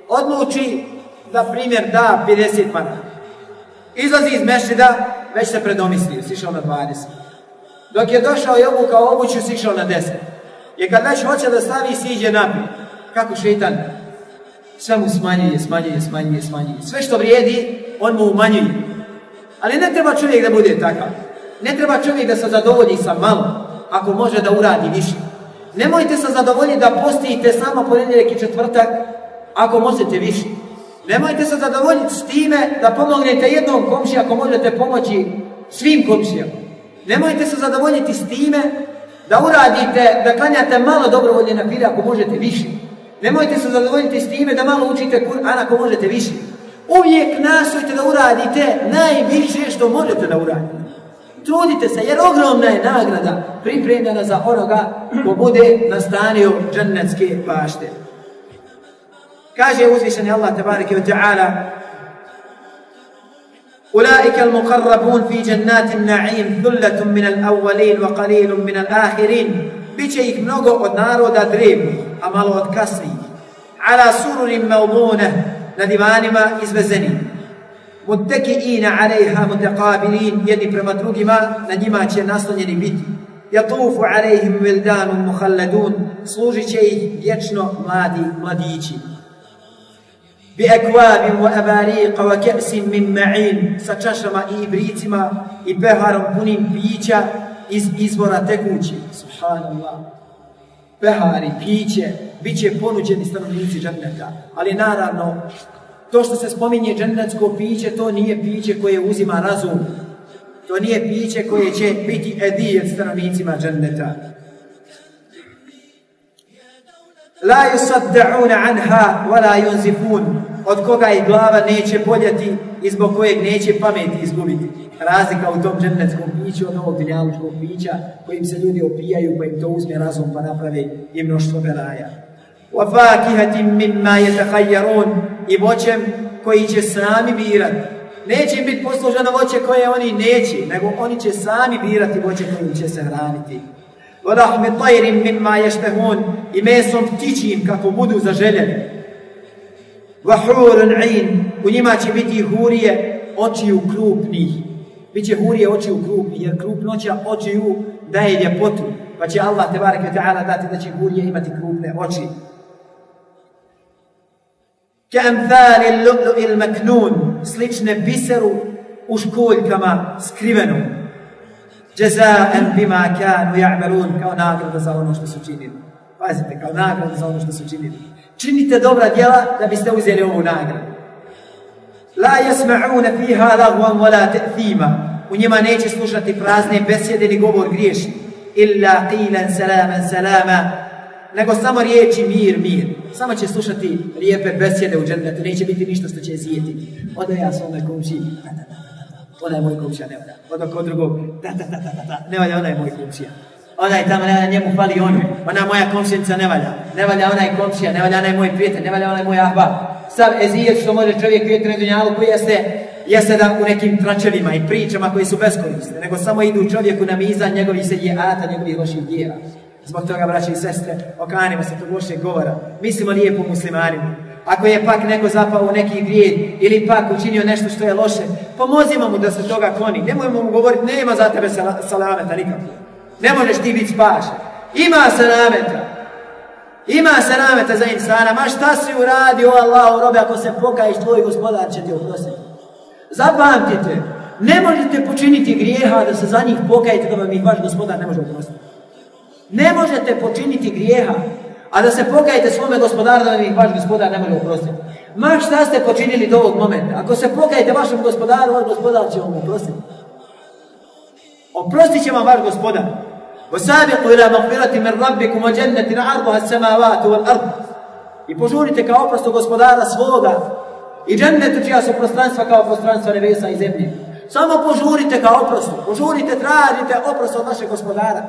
odluči da primjer da 50 maraka. Izlazi iz mešida, već se predomislio, sišao na 20. Dok je došao i obukao obuću, sišao na 10. I kad već hoće da stavi, siđe naprijed. Kako šeitan? Sve mu smanjuje, smanjuje, smanjuje, smanjuje. Sve što vrijedi, on mu umanjuje. Ali ne treba čovjek da bude takav. Ne treba čovjek da se zadovolji sa malo, ako može da uradi više. Nemojte se zadovoljiti da postijete samo ponedjeljak i četvrtak, ako možete više. Nemojte se zadovoljiti s time da pomognete jednom komšiji ako možete pomoći svim komšijama. Nemojte se zadovoljiti s time da uradite, da klanjate malo dobrovoljne na file ako možete više. Nemojte se zadovoljiti s time da malo učite Kur'an ako možete više. Uvijek nastojte da uradite najviše što možete da uradite. Trudite se, jer ogromna je nagrada pripremljena za onoga ko bude nastanio džennetske bašte. Kaže uzvišeni Allah tabarike wa ta'ala أولئك المقربون في جنات النعيم ثلة من الأولين وقليل من الآخرين Biće ih mnogo od naroda drevnih, a malo od kasnijih. Ala sururim maumune, na divanima izvezenih. Mutekiina alejha mutekabilin, jedni prema drugima, na njima će naslonjeni biti. Jatufu alejhim vildanum muhalladun, služit će ih vječno mladi mladići. Bi ekvabim wa abariqa wa kesim min ma'in, sa čašama i ibricima i peharom punim pića, iz izvora tekući. Subhanallah. pehari, piće, bit će ponuđeni stanovnici dženneta. Ali naravno, to što se spominje džennetsko piće, to nije piće koje uzima razum. To nije piće koje će biti edijet stanovnicima dženneta. La yusaddauna anha wa la yunzifun. Od koga i glava neće boljati i zbog kojeg neće pameti izgubiti Razlika u tom džennetskom piću od ovog dunjalučkog pića kojim se ljudi opijaju, kojim to uzme razum pa naprave i mnoštvo belaja. Wa fakihatin mimma yatakhayyarun i voćem koji će sami birati. Neće im biti posluženo voće koje oni neće, nego oni će sami birati voće kojim će se hraniti. وَلَحْمِ طَيْرٍ مِمَّا يَشْتَهُونَ i mesom ptičim kako budu zaželjeni. وَحُورٌ عِينٌ u njima će biti hurije očiju krupnih. Biće hurije oči u krug, jer krupnoća očiju daje ljepotu. Pa će Allah te bareke ta'ala dati da će hurije imati krupne oči. Ka'amthali lu'lu il maknun, slične biseru u školjkama skrivenu. Jazaan bima kanu ja'malun, kao nagrada za ono što su činili. Pazite, kao nagrada za ono što su činili. Činite dobra djela da biste uzeli ovu nagradu. La yasma'una fiha lagwan wala ta'thima. U njima neće slušati prazne besjede ni govor griješni. Illa qilan salaman salama. Nego samo riječi mir, mir. Samo će slušati lijepe besjede u džennetu. Neće biti ništa što će zijeti. Odo ja svome komši. Da onaj moj komšija ne valja. Ono kod drugog, da, da, da, da, da, ne valja onaj moj komšija. Onaj tamo ne valja, njemu fali ono. Ona moja komšinica ne valja. Ne valja onaj komšija, ne valja onaj moj prijatelj, ne valja onaj moj ahba. Sav ezijet što može čovjek vidjeti na dunjalu koji jeste, jeste da u nekim tračevima i pričama koji su beskorisne, nego samo idu čovjeku na mizan njegovi se je ata, njegovi loših djela. Zbog toga, braći i sestre, okanimo se tog lošeg govora. Mislimo lijepo muslimanima. Ako je pak neko zapao u neki grijed ili pak učinio nešto što je loše, pomozimo mu da se toga kloni. Nemojmo mu govoriti, nema za tebe salameta nikako. Ne možeš ti biti spašen. Ima salameta. Ima salameta za insana. Ma šta si uradio, Allah, robe, ako se pokaješ, tvoj gospodar će ti oprostiti. Zapamtite, ne možete počiniti grijeha da se za njih pokajete da vam ih vaš gospodar ne može oprostiti. Ne možete počiniti grijeha a da se pokajete svome gospodaru da ih vaš gospodar ne može oprostiti. Ma šta ste počinili do ovog momenta? Ako se pokajete vašem gospodaru, vaš gospodar će vam oprostiti. Oprostit će vam vaš gospodar. وَسَابِقُوا إِلَى مَغْفِرَةِ مِنْ رَبِّكُمْ وَجَنَّةٍ عَرْضُهَا السَّمَاوَاتُ وَالْأَرْضُ I požurite kao oprostu gospodara svoga i džennetu čija su prostranstva kao prostranstva nebesa i zemlje. Samo požurite kao oprostu. Požurite, tražite oprost od vašeg gospodara.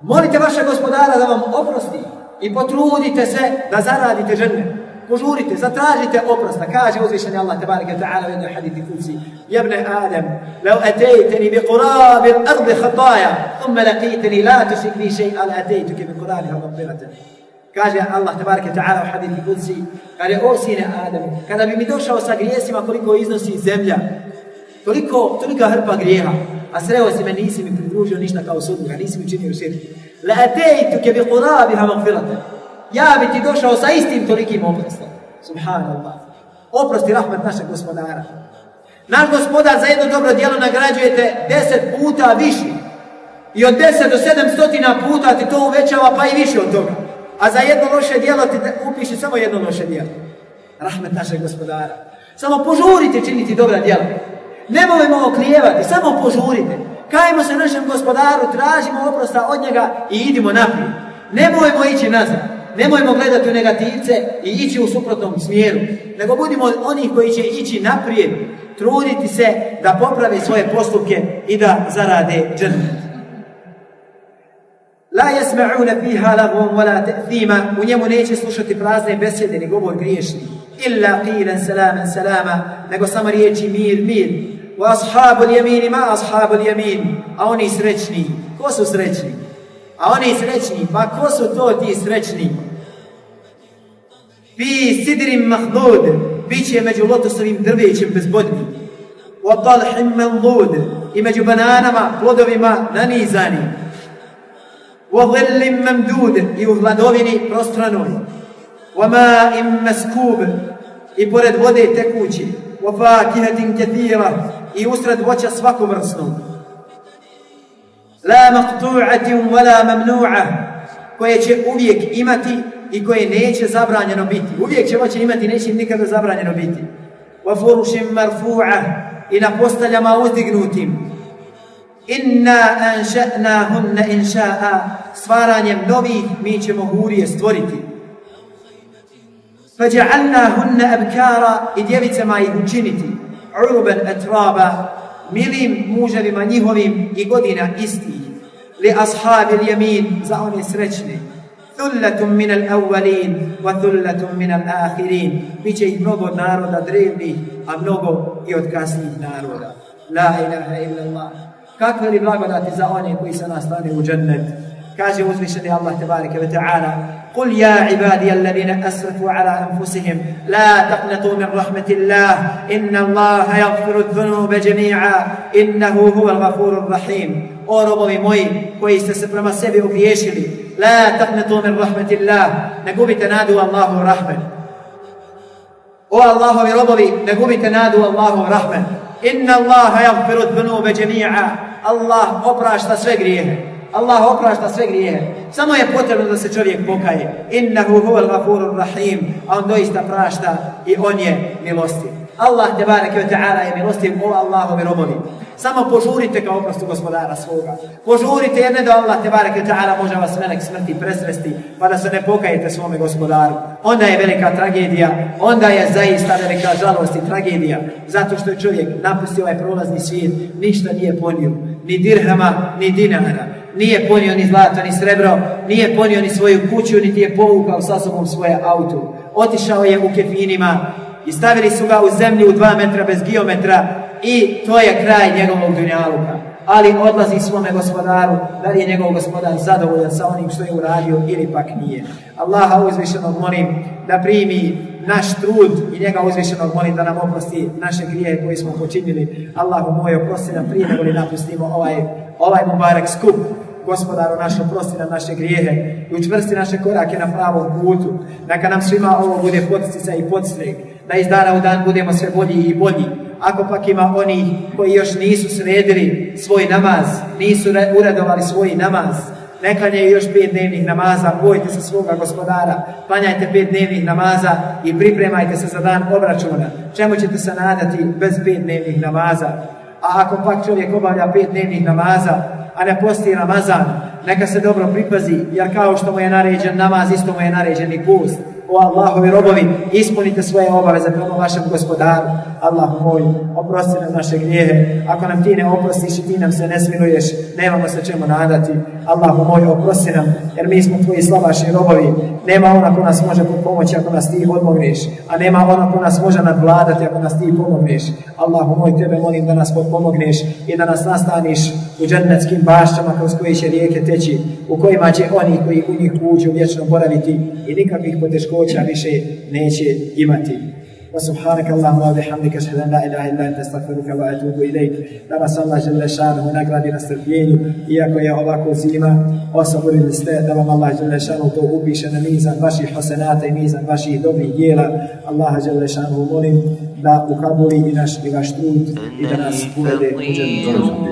Molite vaše gospodara da vam oprosti i potrudite se da zaradite žene. Požurite, zatražite oprosta. Kaže uzvišeni Allah tabaraka ta'ala u jednoj hadithi kuci. Jebne Adam, lau atejteni bi qurabi ardi khataja, thumma laqiteni la tušik bi še'i, ali atejtuke bi qurabi hafiratan. Kaže Allah tabaraka ta'ala u hadithi kuci, kaže, o sine Adam, kada bi mi došao sa grijesima koliko iznosi zemlja, toliko, tolika hrpa grijeha, a sreo si me, nisi mi pridružio ništa kao sudruga, nisi mi činio širk. La atejtuke bi qurabiha magfirate. Ja bi ti došao sa istim tolikim oprostom. Subhanallah. Oprosti rahmet našeg gospodara. Naš gospodar za jedno dobro djelo nagrađujete deset puta više. I od deset do sedam stotina puta ti to uvećava pa i više od toga. A za jedno loše djelo ti upiši samo jedno loše djelo. Rahmet našeg gospodara. Samo požurite činiti dobra djela. Nemojmo oklijevati, samo požurite. Kajmo se našem gospodaru, tražimo oprosta od njega i idimo naprijed. Nemojmo ići nazad. Nemojmo gledati u negativce i ići u suprotnom smjeru. Nego budimo oni koji će ići naprijed, truditi se da popravi svoje postupke i da zarade džennet. La yasma'una fiha lagwan wala ta'thima. U njemu neće slušati prazne besjede ni govor griješni. Illa qilan salaman salama nego samo riječi mir mir. Wa ashabul yamin ma ashabul yamin. A oni srećni. Ko su srećni? A oni srećni? Pa ko su to ti srećni? Fi sidrin mahdud. Biće među lotosovim drvećem bezbodni wa talhim i među bananama plodovima nanizani وظل ممدود i u hladovini prostranoj وماء مسكوب i pored vode tekući وفاكهة كثيرة i usred voća svakovrsnog لا مقطوعة ولا ممنوعة koje će uvijek imati i koje neće zabranjeno biti. Uvijek će moći imati i neće im nikada zabranjeno biti. Wa furušim marfu'a i na postaljama uzdignutim. Inna anša'nahunna inša'a stvaranjem novih mi ćemo hurije stvoriti. Fađa'alnahunna abkara i djevicama ih učiniti. Uruban atraba milim muževima njihovim i godina istih. Li ashabi jamin za one srećne. Thullatum min al-awwalin wa thullatum min. Biće ih mnogo od naroda drevnih, a mnogo i od kasnih naroda. La ilaha illallah. kakve li blagodati za one koji se nastane u džennet kaže uzvišeni Allah tebareke ve ta'ala قل يا عبادي الذين أسرفوا على أنفسهم لا تقنطوا من رحمة الله إن الله يغفر الذنوب جميعا إنه هو الغفور الرحيم أو ربوي موي كويس تسبرما سبي وفيشلي لا تقنطوا من رحمة الله نقوم تنادوا الله رحمة أو الله ربوي نقوم تنادوا الله رحمة Inna Allaha yagfiru dhunube jami'a Allah oprašta sve grijehe Allah oprašta sve grijehe. Samo je potrebno da se čovjek pokaje. Innahu huval gafurur rahim. On doista prašta i on je milostiv. Allah te bareke ve ta'ala je milostiv o Allahovi robovi. Samo požurite kao oprostu gospodara svoga. Požurite jer ne da Allah te bareke ta'ala može vas melek smrti presresti pa da se ne pokajete svome gospodaru. Onda je velika tragedija, onda je zaista velika žalost i tragedija zato što je čovjek napustio ovaj prolazni svijet, ništa nije ponio, ni dirhama, ni dinara nije ponio ni zlato ni srebro, nije ponio ni svoju kuću, niti je povukao sa sobom svoje auto. Otišao je u kefinima i stavili su ga u zemlju u dva metra bez geometra i to je kraj njegovog dunjaluka. Ali odlazi svome gospodaru, da li je njegov gospodar zadovoljan sa onim što je uradio ili pak nije. Allaha uzvišenog molim da primi naš trud i njega uzvišenog molim da nam oprosti naše grije koje smo počinili. Allahu moj oprosti nam prije nego li napustimo ovaj, ovaj Mubarak skup gospodaru naš oprosti nam naše grijehe i učvrsti naše korake na pravom putu. Neka nam svima ovo bude podstica i podstrek, da iz dana u dan budemo sve bolji i bolji. Ako pak ima oni koji još nisu sredili svoj namaz, nisu uradovali svoj namaz, ne klanjaju još pet dnevnih namaza, bojte se svoga gospodara, klanjajte pet dnevnih namaza i pripremajte se za dan obračuna. Čemu ćete se nadati bez pet dnevnih namaza? A ako pak čovjek obavlja pet dnevnih namaza, a ne posti Ramazan, neka se dobro pripazi, jer kao što mu je naređen namaz, isto mu je naređen i pust. O Allahovi robovi, ispunite svoje obaveze prema vašem gospodaru. Allah moj, oprosti nam naše grijehe. Ako nam ti ne oprostiš i ti nam se ne smiluješ, nemamo se čemu nadati. Allahu moj, oprosti nam, jer mi smo tvoji slavaši robovi. Nema ona ko nas može pomoći ako nas ti odmogneš, a nema ona ko nas može nadvladati ako nas ti pomogneš. Allahu moj, tebe molim da nas pomogneš i da nas nastaniš u džennetskim bašćama kroz koje će rijeke teći, u kojima će oni koji u njih uđu vječno boraviti i nikakvih poteškoća više neće imati. وسبحانك اللهم وبحمدك اشهد ان لا اله الا انت استغفرك واتوب اليك da vas Allah žele šanuhu nagradi na strpljenju iako je ovako zima osaborili ste da vam Allah žele šanuhu to upiše na mizan vaših hasenata i mizan vaših dobrih dijela Allah žele šanuhu molim da ukabuli i naš i vaš trud i da nas uvede u džennetu